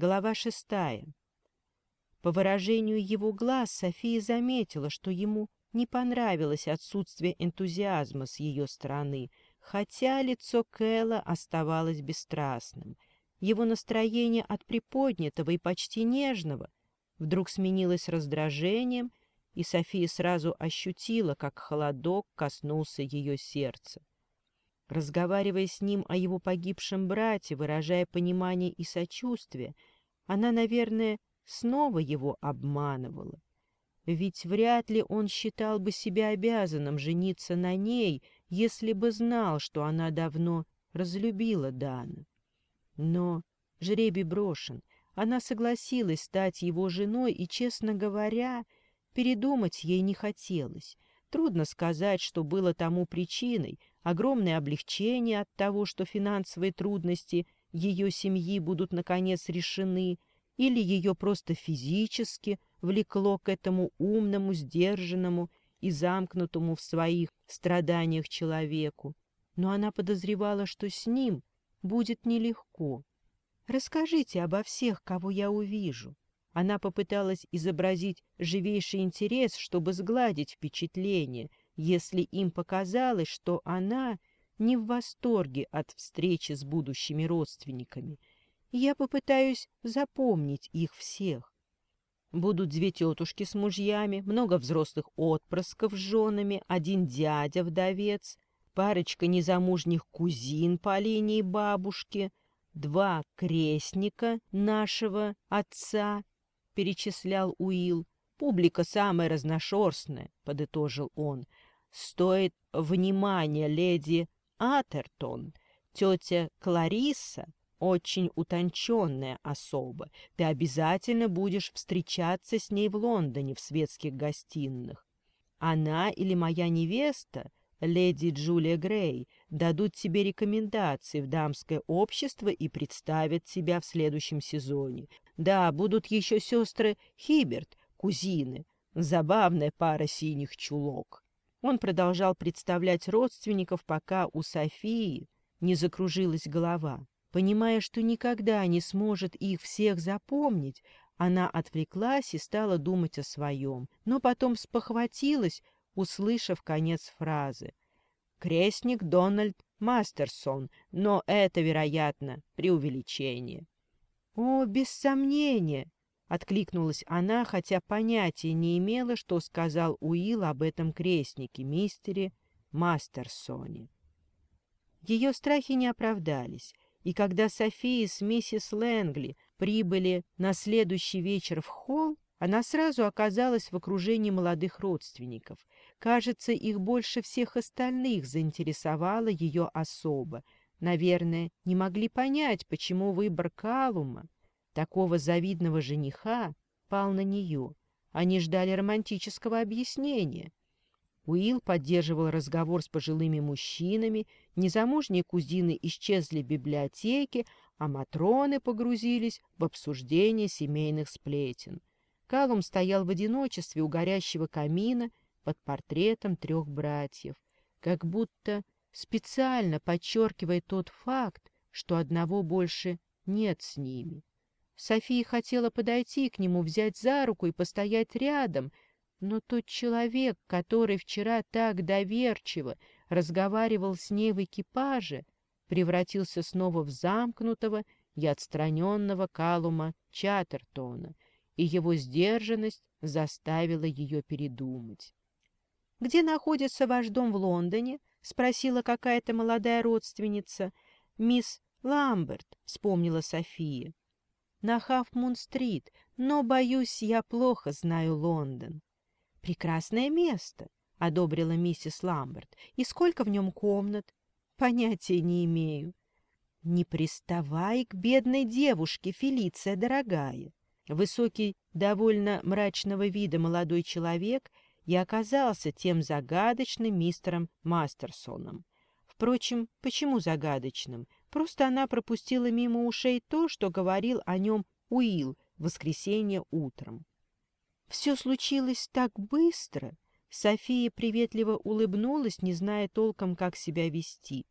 Глава шестая. По выражению его глаз София заметила, что ему не понравилось отсутствие энтузиазма с ее стороны, хотя лицо Кэлла оставалось бесстрастным. Его настроение от приподнятого и почти нежного вдруг сменилось раздражением, и София сразу ощутила, как холодок коснулся ее сердца. Разговаривая с ним о его погибшем брате, выражая понимание и сочувствие, она, наверное, снова его обманывала. Ведь вряд ли он считал бы себя обязанным жениться на ней, если бы знал, что она давно разлюбила Дана. Но жребий брошен. Она согласилась стать его женой, и, честно говоря, передумать ей не хотелось. Трудно сказать, что было тому причиной, огромное облегчение от того, что финансовые трудности ее семьи будут наконец решены, или ее просто физически влекло к этому умному, сдержанному и замкнутому в своих страданиях человеку. Но она подозревала, что с ним будет нелегко. «Расскажите обо всех, кого я увижу». Она попыталась изобразить живейший интерес, чтобы сгладить впечатление, если им показалось, что она не в восторге от встречи с будущими родственниками. Я попытаюсь запомнить их всех. Будут две тетушки с мужьями, много взрослых отпрысков с женами, один дядя-вдовец, парочка незамужних кузин по линии бабушки, два крестника нашего отца, — перечислял Уилл. Публика самая разношерстная, — подытожил он, стоит внимания леди Атертон. Тетя Клариса очень утонченная особа. Ты обязательно будешь встречаться с ней в Лондоне в светских гостиных. Она или моя невеста, леди Джулия Грей, дадут тебе рекомендации в дамское общество и представят тебя в следующем сезоне. Да, будут еще сестры Хиберт, кузины. Забавная пара синих чулок. Он продолжал представлять родственников, пока у Софии не закружилась голова. Понимая, что никогда не сможет их всех запомнить, она отвлеклась и стала думать о своем, но потом спохватилась, услышав конец фразы. «Крестник Дональд Мастерсон, но это, вероятно, преувеличение». «О, без сомнения!» — откликнулась она, хотя понятия не имела, что сказал Уилл об этом крестнике, мистере Мастерсоне. Ее страхи не оправдались, и когда София с миссис Лэнгли прибыли на следующий вечер в холл, она сразу оказалась в окружении молодых родственников. Кажется, их больше всех остальных заинтересовала ее особо, Наверное, не могли понять, почему выбор Калума такого завидного жениха пал на нее. Они ждали романтического объяснения. Уилл поддерживал разговор с пожилыми мужчинами, незамужние кузины исчезли в библиотеке, а матроны погрузились в обсуждение семейных сплетен. Калум стоял в одиночестве у горящего камина под портретом трех братьев, как будто специально подчеркивая тот факт, что одного больше нет с ними. София хотела подойти к нему, взять за руку и постоять рядом, но тот человек, который вчера так доверчиво разговаривал с ней в экипаже, превратился снова в замкнутого и отстраненного Калума Чаттертона, и его сдержанность заставила ее передумать. «Где находится ваш дом в Лондоне?» — спросила какая-то молодая родственница. «Мисс Ламберт», — вспомнила София на Хафмун-стрит, но, боюсь, я плохо знаю Лондон. — Прекрасное место, — одобрила миссис Ламберт. — И сколько в нем комнат? — Понятия не имею. — Не приставай к бедной девушке, Фелиция дорогая. Высокий, довольно мрачного вида молодой человек и оказался тем загадочным мистером Мастерсоном. Впрочем, почему загадочным? Просто она пропустила мимо ушей то, что говорил о нем Уил в воскресенье утром. Все случилось так быстро. София приветливо улыбнулась, не зная толком, как себя вести.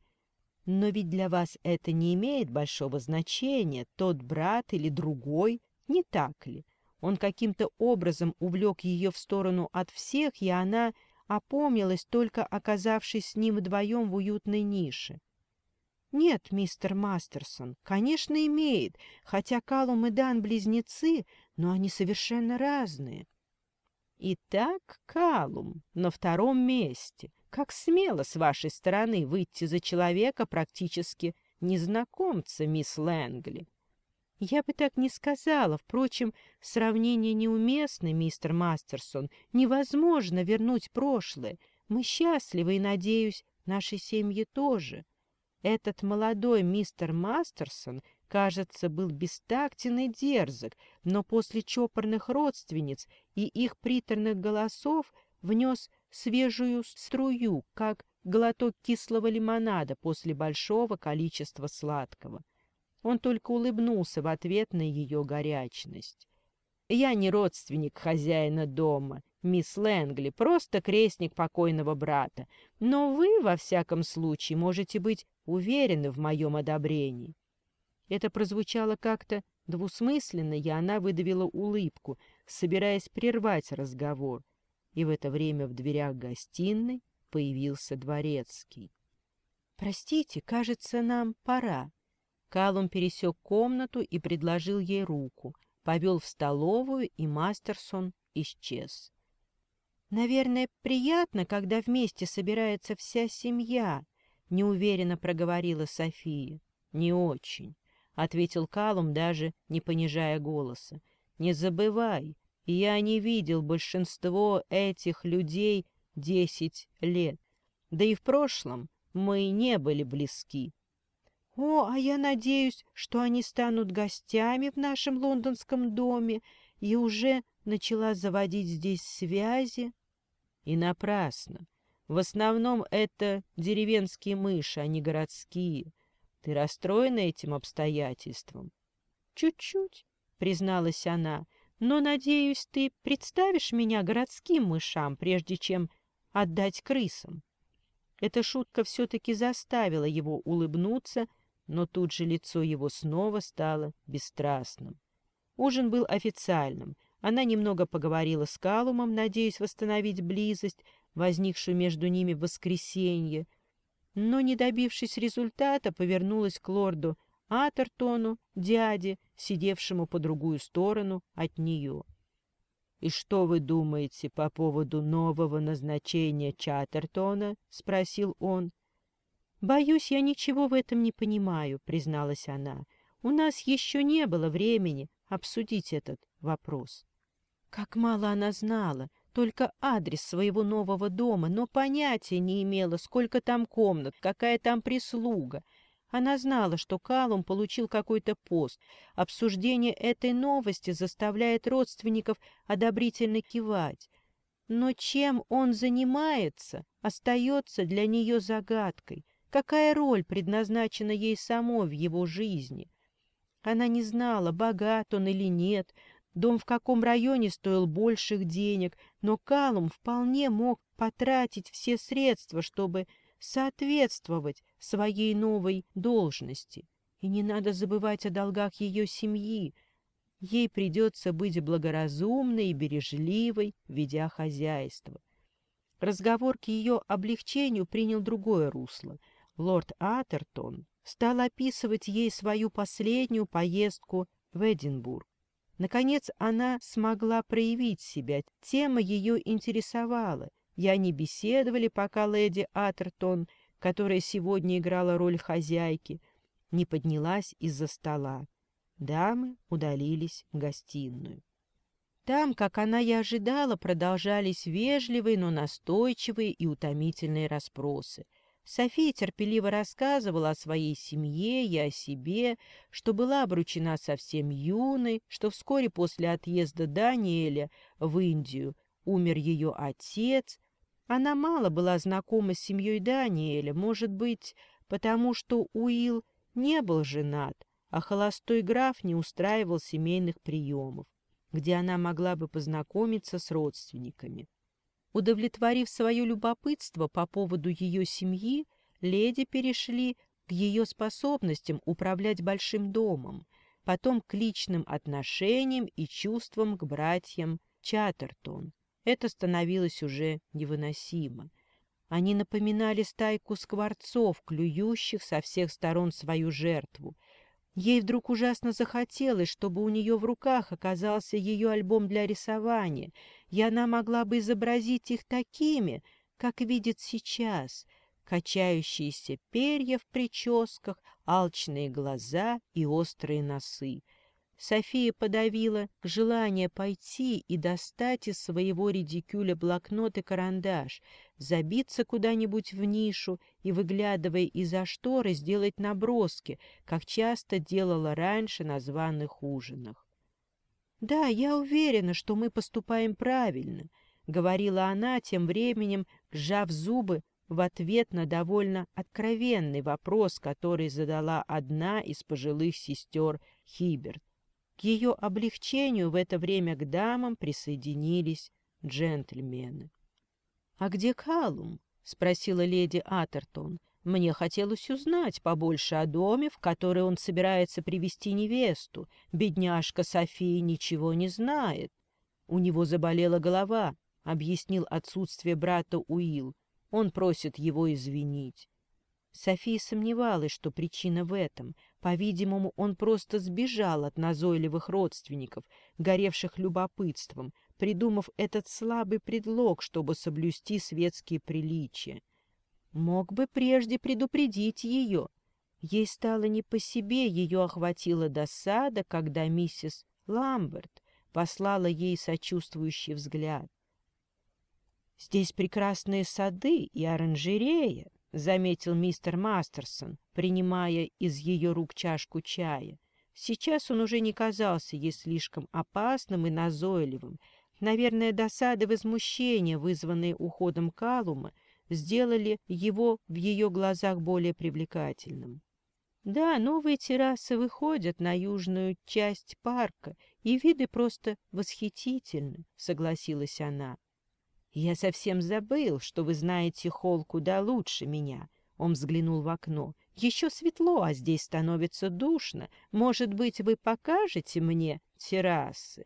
Но ведь для вас это не имеет большого значения, тот брат или другой, не так ли? Он каким-то образом увлек ее в сторону от всех, и она опомнилась, только оказавшись с ним вдвоем в уютной нише. «Нет, мистер Мастерсон, конечно, имеет, хотя Калум и Дан — близнецы, но они совершенно разные». «Итак, Калум на втором месте. Как смело с вашей стороны выйти за человека практически незнакомца, мисс Лэнгли». «Я бы так не сказала. Впрочем, сравнение неуместно, мистер Мастерсон. Невозможно вернуть прошлое. Мы счастливы и, надеюсь, наши семьи тоже». Этот молодой мистер Мастерсон, кажется, был бестактен и дерзок, но после чопорных родственниц и их приторных голосов внес свежую струю, как глоток кислого лимонада после большого количества сладкого. Он только улыбнулся в ответ на ее горячность. «Я не родственник хозяина дома мисс Лэнгли, просто крестник покойного брата, но вы, во всяком случае, можете быть уверены в моем одобрении». Это прозвучало как-то двусмысленно, и она выдавила улыбку, собираясь прервать разговор. И в это время в дверях гостиной появился дворецкий. «Простите, кажется, нам пора». Калум пересек комнату и предложил ей руку, повел в столовую, и Мастерсон исчез. «Наверное, приятно, когда вместе собирается вся семья», — неуверенно проговорила София. «Не очень», — ответил Калум, даже не понижая голоса. «Не забывай, я не видел большинство этих людей десять лет. Да и в прошлом мы не были близки». «О, а я надеюсь, что они станут гостями в нашем лондонском доме и уже начала заводить здесь связи». И напрасно. В основном это деревенские мыши, а не городские. Ты расстроена этим обстоятельством? Чуть-чуть, призналась она, но, надеюсь, ты представишь меня городским мышам, прежде чем отдать крысам. Эта шутка все-таки заставила его улыбнуться, но тут же лицо его снова стало бесстрастным. Ужин был официальным — она немного поговорила с Калумом, надеясь восстановить близость, возникшую между ними в воскресенье, но, не добившись результата, повернулась к лорду Атертону, дяде, сидевшему по другую сторону от нее. «И что вы думаете по поводу нового назначения Чаттертона?» — спросил он. «Боюсь, я ничего в этом не понимаю», — призналась она. «У нас еще не было времени обсудить этот вопрос». Как мало она знала, только адрес своего нового дома, но понятия не имела, сколько там комнат, какая там прислуга. Она знала, что Калум получил какой-то пост. Обсуждение этой новости заставляет родственников одобрительно кивать. Но чем он занимается, остается для нее загадкой. Какая роль предназначена ей самой в его жизни? Она не знала, богат он или нет, дом в каком районе стоил больших денег, но Калум вполне мог потратить все средства, чтобы соответствовать своей новой должности. И не надо забывать о долгах ее семьи. Ей придется быть благоразумной и бережливой, ведя хозяйство. Разговор к ее облегчению принял другое русло. Лорд Атертон стал описывать ей свою последнюю поездку в Эдинбург. Наконец она смогла проявить себя. Тема ее интересовала, и они беседовали, пока леди Атертон, которая сегодня играла роль хозяйки, не поднялась из-за стола. Дамы удалились в гостиную. Там, как она и ожидала, продолжались вежливые, но настойчивые и утомительные расспросы — София терпеливо рассказывала о своей семье и о себе, что была обручена совсем юной, что вскоре после отъезда Даниэля в Индию умер ее отец. Она мало была знакома с семьей Даниэля, может быть, потому что Уилл не был женат, а холостой граф не устраивал семейных приемов, где она могла бы познакомиться с родственниками. Удовлетворив свое любопытство по поводу ее семьи, леди перешли к ее способностям управлять большим домом, потом к личным отношениям и чувствам к братьям Чаттертон. Это становилось уже невыносимо. Они напоминали стайку скворцов, клюющих со всех сторон свою жертву, Ей вдруг ужасно захотелось, чтобы у нее в руках оказался ее альбом для рисования, и она могла бы изобразить их такими, как видит сейчас, качающиеся перья в прическах, алчные глаза и острые носы. София подавила желание пойти и достать из своего редикюля блокнот и карандаш, забиться куда-нибудь в нишу и, выглядывая из-за шторы, сделать наброски, как часто делала раньше на званых ужинах. «Да, я уверена, что мы поступаем правильно», — говорила она, тем временем сжав зубы в ответ на довольно откровенный вопрос, который задала одна из пожилых сестер Хиберт. К ее облегчению в это время к дамам присоединились джентльмены. — А где Калум? — спросила леди Атертон. — Мне хотелось узнать побольше о доме, в который он собирается привести невесту. Бедняжка София ничего не знает. У него заболела голова, — объяснил отсутствие брата Уил. Он просит его извинить. София сомневалась, что причина в этом. По-видимому, он просто сбежал от назойливых родственников, горевших любопытством, придумав этот слабый предлог, чтобы соблюсти светские приличия. Мог бы прежде предупредить ее. Ей стало не по себе, ее охватила досада, когда миссис Ламберт послала ей сочувствующий взгляд. «Здесь прекрасные сады и оранжерея», — заметил мистер Мастерсон, принимая из ее рук чашку чая. Сейчас он уже не казался ей слишком опасным и назойливым. Наверное, досады и возмущение, вызванные уходом Калума, сделали его в ее глазах более привлекательным. Да, новые террасы выходят на южную часть парка, и виды просто восхитительны, согласилась она. «Я совсем забыл, что вы знаете холл куда лучше меня», — он взглянул в окно. «Еще светло, а здесь становится душно. Может быть, вы покажете мне террасы?»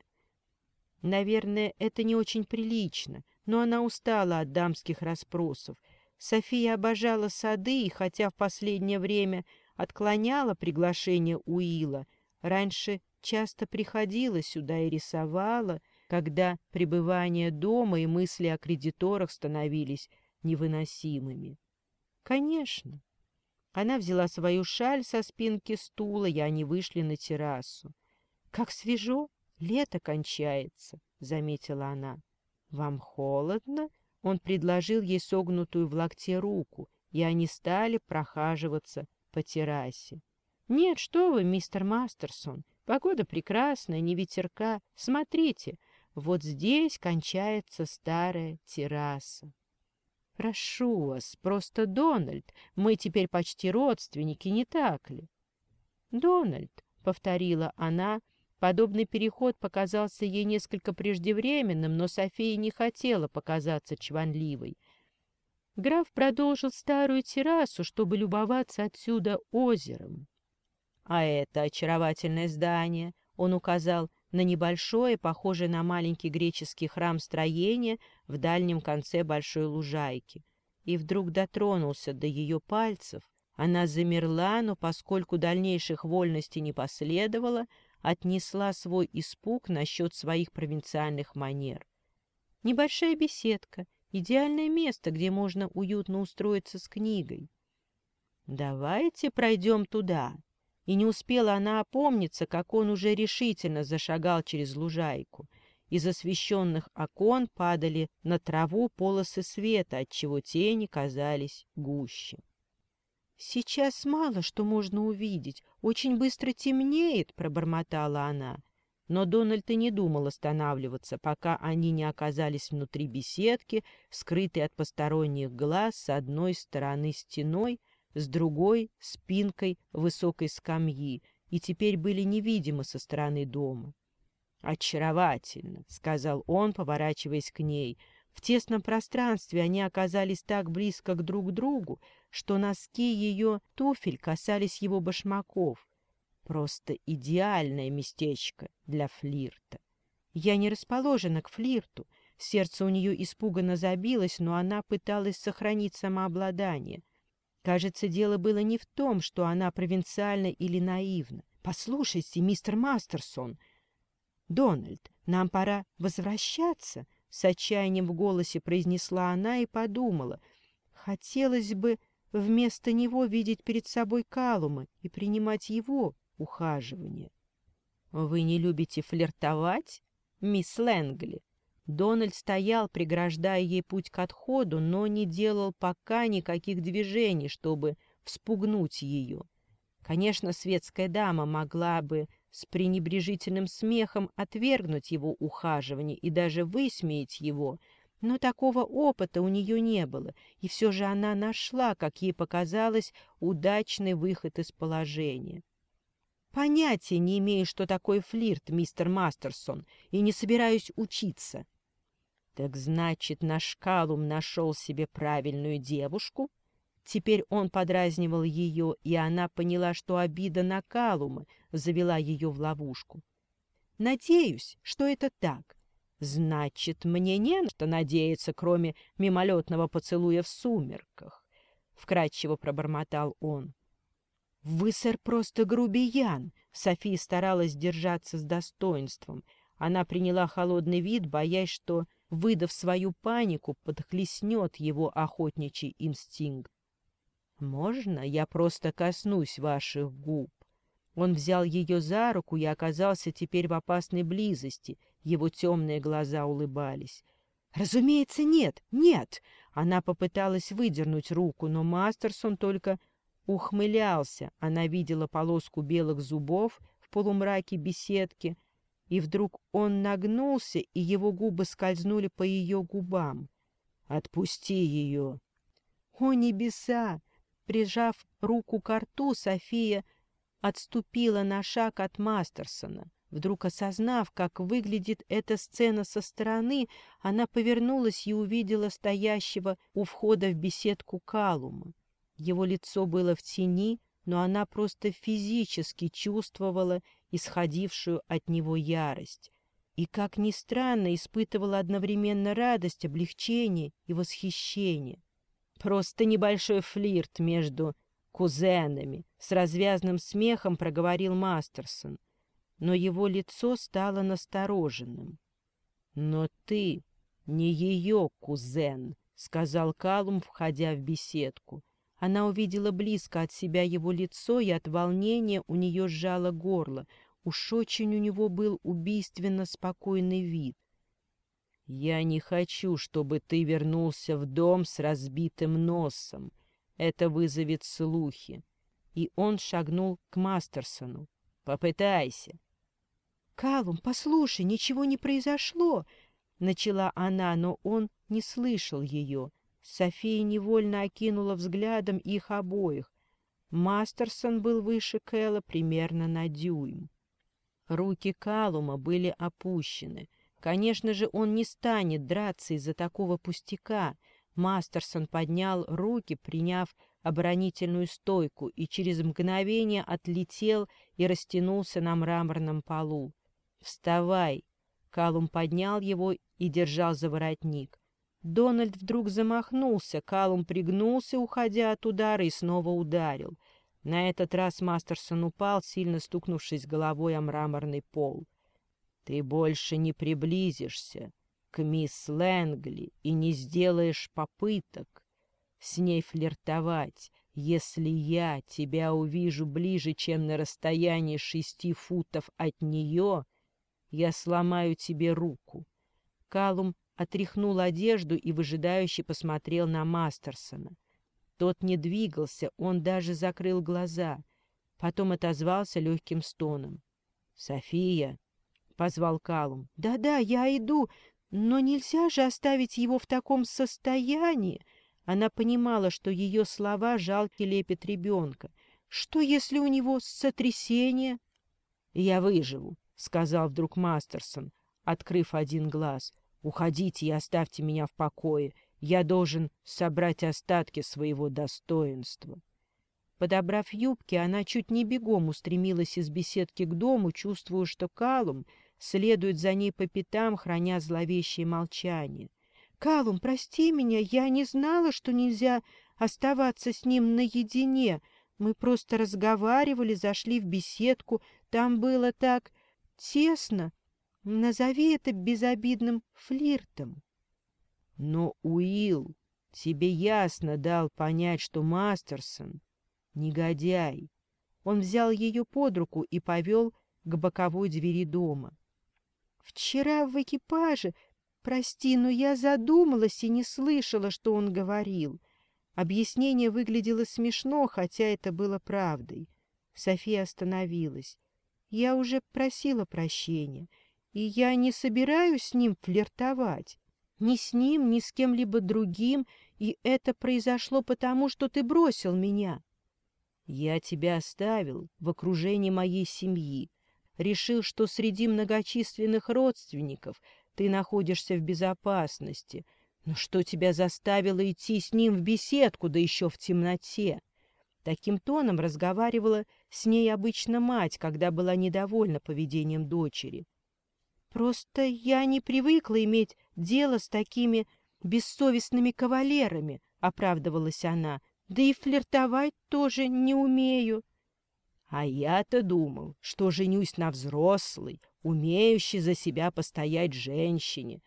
Наверное, это не очень прилично, но она устала от дамских расспросов. София обожала сады и, хотя в последнее время отклоняла приглашение Уила, раньше часто приходила сюда и рисовала — когда пребывание дома и мысли о кредиторах становились невыносимыми. Конечно. Она взяла свою шаль со спинки стула, и они вышли на террасу. Как свежо, лето кончается, заметила она. Вам холодно? Он предложил ей согнутую в локте руку, и они стали прохаживаться по террасе. «Нет, что вы, мистер Мастерсон, погода прекрасная, не ветерка. Смотрите, вот здесь кончается старая терраса. «Прошу вас, просто Дональд, мы теперь почти родственники, не так ли?» «Дональд», — повторила она, подобный переход показался ей несколько преждевременным, но София не хотела показаться чванливой. Граф продолжил старую террасу, чтобы любоваться отсюда озером. «А это очаровательное здание», — он указал, — на небольшое, похожее на маленький греческий храм строение в дальнем конце большой лужайки. И вдруг дотронулся до ее пальцев. Она замерла, но поскольку дальнейших вольностей не последовало, отнесла свой испуг насчет своих провинциальных манер. Небольшая беседка, идеальное место, где можно уютно устроиться с книгой. «Давайте пройдем туда», и не успела она опомниться, как он уже решительно зашагал через лужайку. Из освещенных окон падали на траву полосы света, отчего тени казались гуще. «Сейчас мало что можно увидеть. Очень быстро темнеет», — пробормотала она. Но Дональд и не думал останавливаться, пока они не оказались внутри беседки, скрытой от посторонних глаз с одной стороны стеной, с другой — спинкой высокой скамьи, и теперь были невидимы со стороны дома. «Очаровательно», — сказал он, поворачиваясь к ней. В тесном пространстве они оказались так близко к друг другу, что носки ее туфель касались его башмаков. Просто идеальное местечко для флирта. Я не расположена к флирту. Сердце у нее испуганно забилось, но она пыталась сохранить самообладание. Кажется, дело было не в том, что она провинциальна или наивна. «Послушайте, мистер Мастерсон!» «Дональд, нам пора возвращаться!» С отчаянием в голосе произнесла она и подумала. «Хотелось бы вместо него видеть перед собой Калума и принимать его ухаживание». «Вы не любите флиртовать, мисс Лэнгли?» Дональд стоял, преграждая ей путь к отходу, но не делал пока никаких движений, чтобы вспугнуть ее. Конечно, светская дама могла бы с пренебрежительным смехом отвергнуть его ухаживание и даже высмеять его, но такого опыта у нее не было, и все же она нашла, как ей показалось, удачный выход из положения. «Понятия не имею, что такое флирт, мистер Мастерсон, и не собираюсь учиться», так значит, наш Калум нашел себе правильную девушку? Теперь он подразнивал ее, и она поняла, что обида на Калума завела ее в ловушку. Надеюсь, что это так. Значит, мне не на что надеяться, кроме мимолетного поцелуя в сумерках, — вкрадчиво пробормотал он. — Вы, сэр, просто грубиян! — София старалась держаться с достоинством. Она приняла холодный вид, боясь, что выдав свою панику, подхлестнет его охотничий инстинкт. «Можно я просто коснусь ваших губ?» Он взял ее за руку и оказался теперь в опасной близости. Его темные глаза улыбались. «Разумеется, нет! Нет!» Она попыталась выдернуть руку, но Мастерсон только ухмылялся. Она видела полоску белых зубов в полумраке беседки — и вдруг он нагнулся, и его губы скользнули по ее губам. «Отпусти ее!» «О, небеса!» Прижав руку к рту, София отступила на шаг от Мастерсона. Вдруг осознав, как выглядит эта сцена со стороны, она повернулась и увидела стоящего у входа в беседку Калума. Его лицо было в тени, но она просто физически чувствовала исходившую от него ярость и, как ни странно, испытывала одновременно радость, облегчение и восхищение. Просто небольшой флирт между кузенами с развязным смехом проговорил Мастерсон, но его лицо стало настороженным. «Но ты не ее кузен», — сказал Калум, входя в беседку. Она увидела близко от себя его лицо, и от волнения у нее сжало горло. Уж очень у него был убийственно спокойный вид. «Я не хочу, чтобы ты вернулся в дом с разбитым носом. Это вызовет слухи». И он шагнул к Мастерсону. «Попытайся». «Калум, послушай, ничего не произошло!» Начала она, но он не слышал ее. София невольно окинула взглядом их обоих. Мастерсон был выше Кэлла примерно на дюйм. Руки Калума были опущены. Конечно же, он не станет драться из-за такого пустяка. Мастерсон поднял руки, приняв оборонительную стойку, и через мгновение отлетел и растянулся на мраморном полу. «Вставай!» Калум поднял его и держал за воротник. Дональд вдруг замахнулся, Калум пригнулся, уходя от удара, и снова ударил. На этот раз Мастерсон упал, сильно стукнувшись головой о мраморный пол. «Ты больше не приблизишься к мисс Лэнгли и не сделаешь попыток с ней флиртовать, если я тебя увижу ближе, чем на расстоянии шести футов от нее, я сломаю тебе руку». Калум отряхнул одежду и выжидающе посмотрел на Мастерсона. Тот не двигался, он даже закрыл глаза. Потом отозвался легким стоном. «София!» — позвал Калум. «Да-да, я иду, но нельзя же оставить его в таком состоянии!» Она понимала, что ее слова — жалкий лепят ребенка. «Что, если у него сотрясение?» «Я выживу», — сказал вдруг Мастерсон, открыв один глаз. Уходите и оставьте меня в покое. Я должен собрать остатки своего достоинства. Подобрав юбки, она чуть не бегом устремилась из беседки к дому, чувствуя, что Калум следует за ней по пятам, храня зловещее молчание. «Калум, прости меня, я не знала, что нельзя оставаться с ним наедине. Мы просто разговаривали, зашли в беседку, там было так тесно. Назови это безобидным флиртом. Но Уилл тебе ясно дал понять, что Мастерсон — негодяй. Он взял ее под руку и повел к боковой двери дома. «Вчера в экипаже... Прости, но я задумалась и не слышала, что он говорил. Объяснение выглядело смешно, хотя это было правдой. София остановилась. Я уже просила прощения». И я не собираюсь с ним флиртовать. Ни с ним, ни с кем-либо другим. И это произошло потому, что ты бросил меня. Я тебя оставил в окружении моей семьи. Решил, что среди многочисленных родственников ты находишься в безопасности. Но что тебя заставило идти с ним в беседку, да еще в темноте? Таким тоном разговаривала с ней обычно мать, когда была недовольна поведением дочери. Просто я не привыкла иметь дело с такими бессовестными кавалерами, — оправдывалась она, — да и флиртовать тоже не умею. А я-то думал, что женюсь на взрослой, умеющей за себя постоять женщине,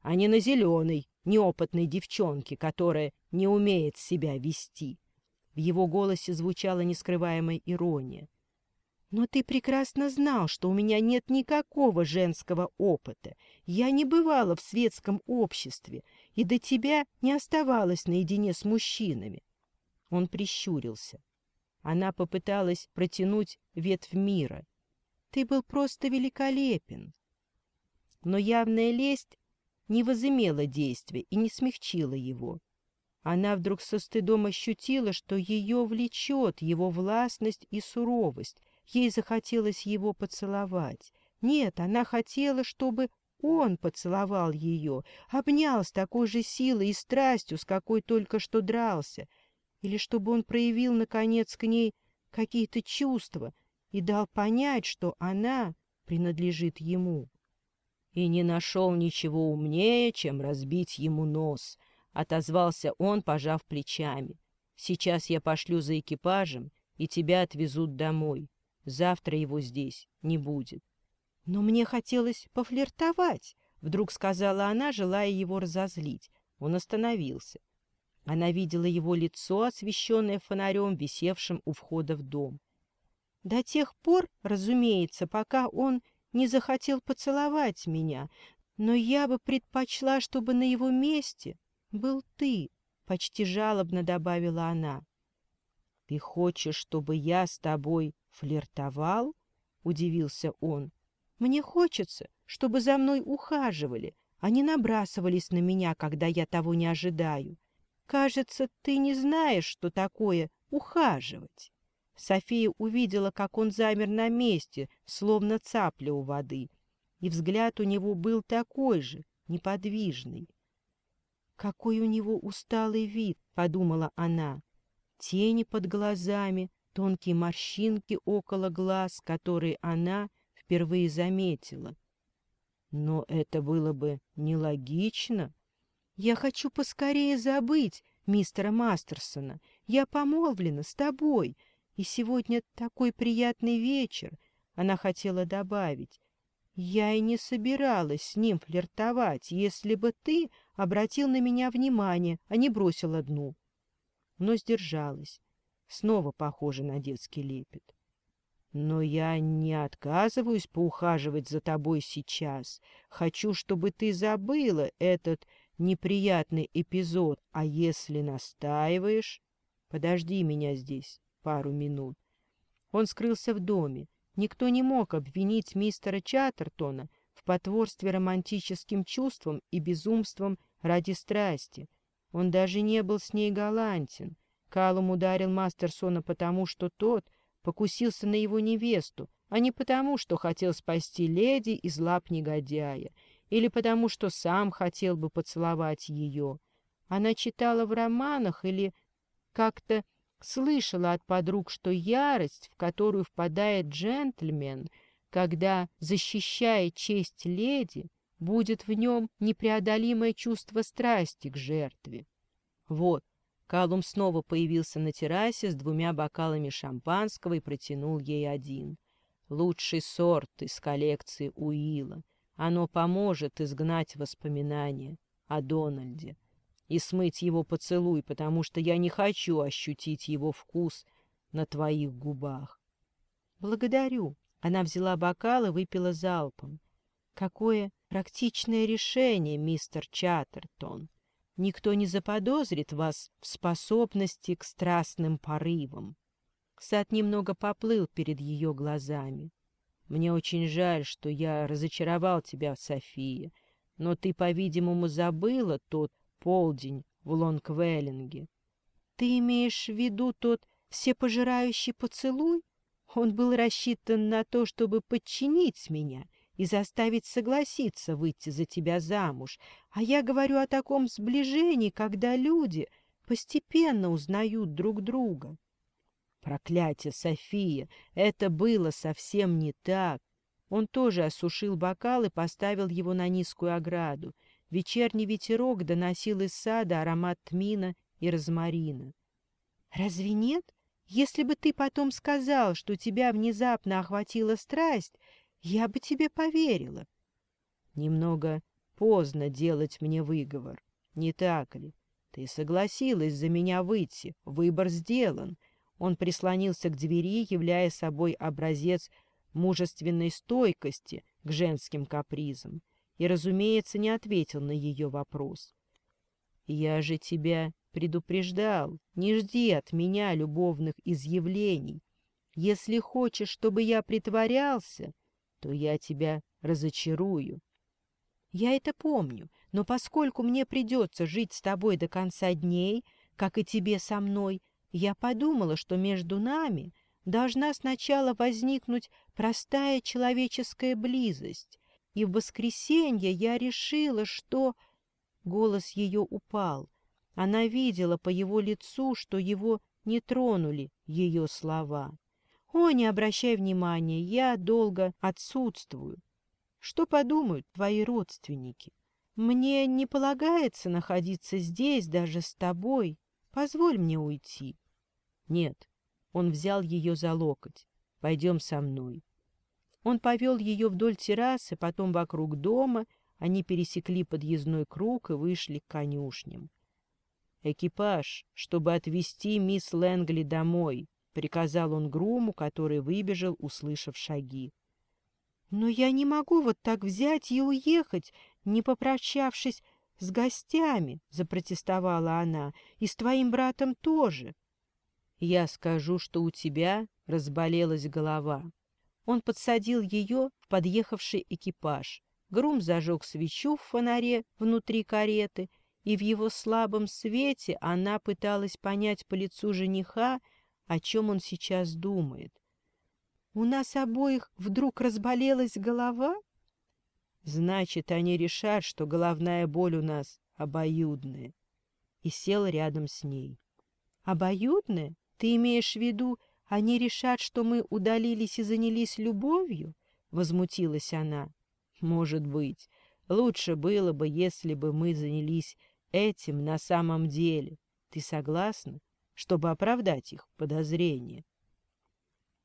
а не на зеленой, неопытной девчонке, которая не умеет себя вести. В его голосе звучала нескрываемая ирония. Но ты прекрасно знал, что у меня нет никакого женского опыта. Я не бывала в светском обществе, и до тебя не оставалась наедине с мужчинами. Он прищурился. Она попыталась протянуть ветвь мира. Ты был просто великолепен. Но явная лесть не возымела действия и не смягчила его. Она вдруг со стыдом ощутила, что ее влечет его властность и суровость, Ей захотелось его поцеловать. Нет, она хотела, чтобы он поцеловал ее, обнял с такой же силой и страстью, с какой только что дрался, или чтобы он проявил, наконец, к ней какие-то чувства и дал понять, что она принадлежит ему. И не нашел ничего умнее, чем разбить ему нос, — отозвался он, пожав плечами. — Сейчас я пошлю за экипажем, и тебя отвезут домой. Завтра его здесь не будет. Но мне хотелось пофлиртовать, вдруг сказала она, желая его разозлить. Он остановился. Она видела его лицо, освещенное фонарем, висевшим у входа в дом. До тех пор, разумеется, пока он не захотел поцеловать меня, но я бы предпочла, чтобы на его месте был ты, — почти жалобно добавила она. — Ты хочешь, чтобы я с тобой «Флиртовал?» — удивился он. «Мне хочется, чтобы за мной ухаживали, а не набрасывались на меня, когда я того не ожидаю. Кажется, ты не знаешь, что такое ухаживать». София увидела, как он замер на месте, словно цапля у воды, и взгляд у него был такой же, неподвижный. «Какой у него усталый вид!» — подумала она. «Тени под глазами, тонкие морщинки около глаз, которые она впервые заметила. Но это было бы нелогично. «Я хочу поскорее забыть мистера Мастерсона. Я помолвлена с тобой, и сегодня такой приятный вечер», — она хотела добавить. «Я и не собиралась с ним флиртовать, если бы ты обратил на меня внимание, а не бросил одну». Но сдержалась снова похоже на детский лепет. Но я не отказываюсь поухаживать за тобой сейчас. Хочу, чтобы ты забыла этот неприятный эпизод. А если настаиваешь, подожди меня здесь пару минут. Он скрылся в доме. Никто не мог обвинить мистера Чаттертона в потворстве романтическим чувствам и безумством ради страсти. Он даже не был с ней галантен. Калум ударил Мастерсона потому, что тот покусился на его невесту, а не потому, что хотел спасти леди из лап негодяя, или потому, что сам хотел бы поцеловать ее. Она читала в романах или как-то слышала от подруг, что ярость, в которую впадает джентльмен, когда защищает честь леди, будет в нем непреодолимое чувство страсти к жертве. Вот, Калум снова появился на террасе с двумя бокалами шампанского и протянул ей один. «Лучший сорт из коллекции Уилла. Оно поможет изгнать воспоминания о Дональде и смыть его поцелуй, потому что я не хочу ощутить его вкус на твоих губах». «Благодарю». Она взяла бокал и выпила залпом. «Какое практичное решение, мистер Чаттертон!» никто не заподозрит вас в способности к страстным порывам. Сад немного поплыл перед ее глазами. Мне очень жаль, что я разочаровал тебя, София, но ты, по-видимому, забыла тот полдень в Лонгвеллинге. Ты имеешь в виду тот всепожирающий поцелуй? Он был рассчитан на то, чтобы подчинить меня — и заставить согласиться выйти за тебя замуж. А я говорю о таком сближении, когда люди постепенно узнают друг друга. Проклятие, София, это было совсем не так. Он тоже осушил бокал и поставил его на низкую ограду. Вечерний ветерок доносил из сада аромат тмина и розмарина. «Разве нет? Если бы ты потом сказал, что тебя внезапно охватила страсть, я бы тебе поверила. Немного поздно делать мне выговор, не так ли? Ты согласилась за меня выйти, выбор сделан. Он прислонился к двери, являя собой образец мужественной стойкости к женским капризам, и, разумеется, не ответил на ее вопрос. «Я же тебя предупреждал, не жди от меня любовных изъявлений. Если хочешь, чтобы я притворялся, — что я тебя разочарую. Я это помню, но поскольку мне придется жить с тобой до конца дней, как и тебе со мной, я подумала, что между нами должна сначала возникнуть простая человеческая близость, и в воскресенье я решила, что... Голос ее упал. Она видела по его лицу, что его не тронули ее слова. «О, не обращай внимания, я долго отсутствую. Что подумают твои родственники? Мне не полагается находиться здесь даже с тобой. Позволь мне уйти». «Нет», — он взял ее за локоть. «Пойдем со мной». Он повел ее вдоль террасы, потом вокруг дома, они пересекли подъездной круг и вышли к конюшням. «Экипаж, чтобы отвезти мисс Лэнгли домой», приказал он Груму, который выбежал, услышав шаги. «Но я не могу вот так взять и уехать, не попрощавшись с гостями», — запротестовала она, — «и с твоим братом тоже». «Я скажу, что у тебя разболелась голова». Он подсадил ее в подъехавший экипаж. Грум зажег свечу в фонаре внутри кареты, и в его слабом свете она пыталась понять по лицу жениха, о чем он сейчас думает. У нас обоих вдруг разболелась голова? Значит, они решат, что головная боль у нас обоюдная. И сел рядом с ней. Обоюдная? Ты имеешь в виду, они решат, что мы удалились и занялись любовью? Возмутилась она. Может быть, лучше было бы, если бы мы занялись этим на самом деле. Ты согласна? чтобы оправдать их подозрения.